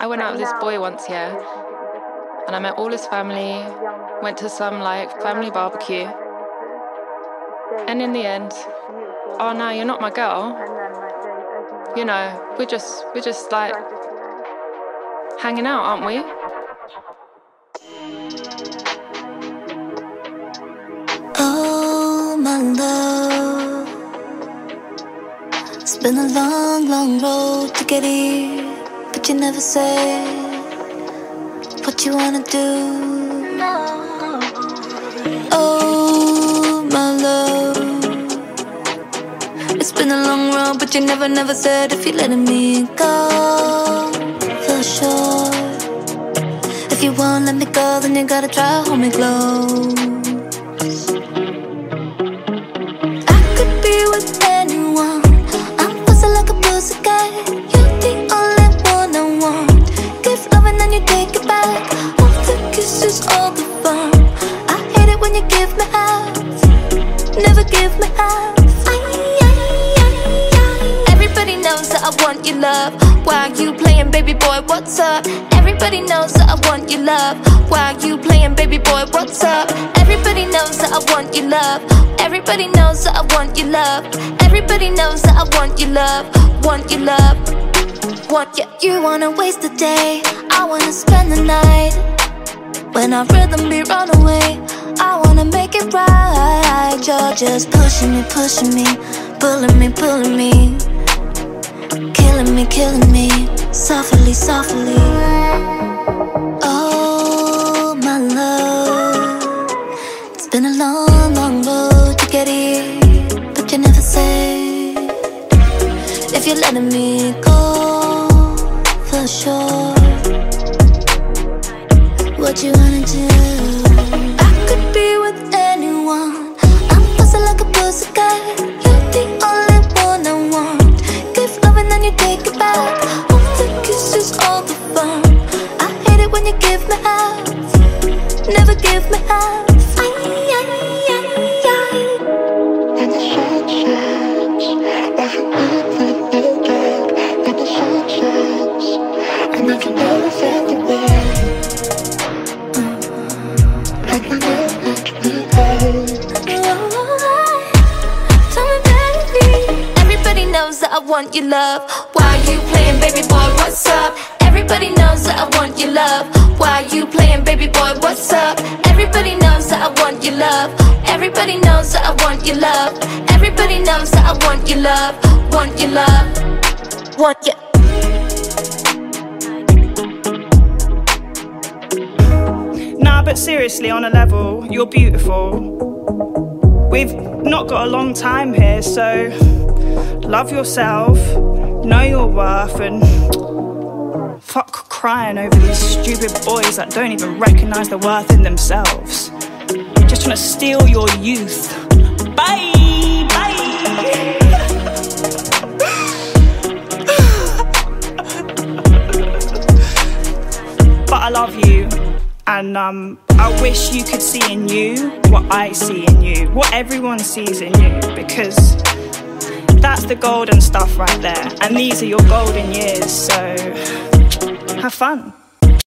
I went out with this boy once, yeah, and I met all his family, went to some like family barbecue, and in the end, oh no, you're not my girl. You know, we're just we're just like hanging out, aren't we? Oh my love, it's been a long, long road to get here you never say what you wanna do. Oh, my love. It's been a long road, but you never, never said if you're letting me go. For sure. If you won't let me go, then you gotta try hold me close. Love. Why you playing, baby boy? What's up? Everybody knows that I want your love. Why you playing, baby boy? What's up? Everybody knows that I want your love. Everybody knows that I want your love. Everybody knows that I want your love. Want your love. Want you. You wanna waste the day. I wanna spend the night. When I rhythm be run away. I wanna make it right. You're just pushing me, pushing me, pulling me, pulling me killing me, killing me, softly, softly. Oh, my love, it's been a long, long road to get here, but you never say if you're letting me go for sure. What you wanna do? I could be with anyone. I'm buzzing like a pussycat. You're the only one I want Give love and then you take it back. All the kisses, all the fun. I hate it when you give me half, never give me half. Want your love Why you playing, baby boy? What's up? Everybody knows that I want your love. Why you playing, baby boy? What's up? Everybody knows that I want your love. Everybody knows that I want your love. Everybody knows that I want your love. Want your love. Want your Nah, but seriously, on a level, you're beautiful. We've not got a long time here, so love yourself know your worth and fuck crying over these stupid boys that don't even recognize the worth in themselves. They Just trying to steal your youth. Bye! Bye! but I love you, and um, I wish you could see in you what I see in you, what everyone sees in you, because that's the golden stuff right there. And these are your golden years, so have fun.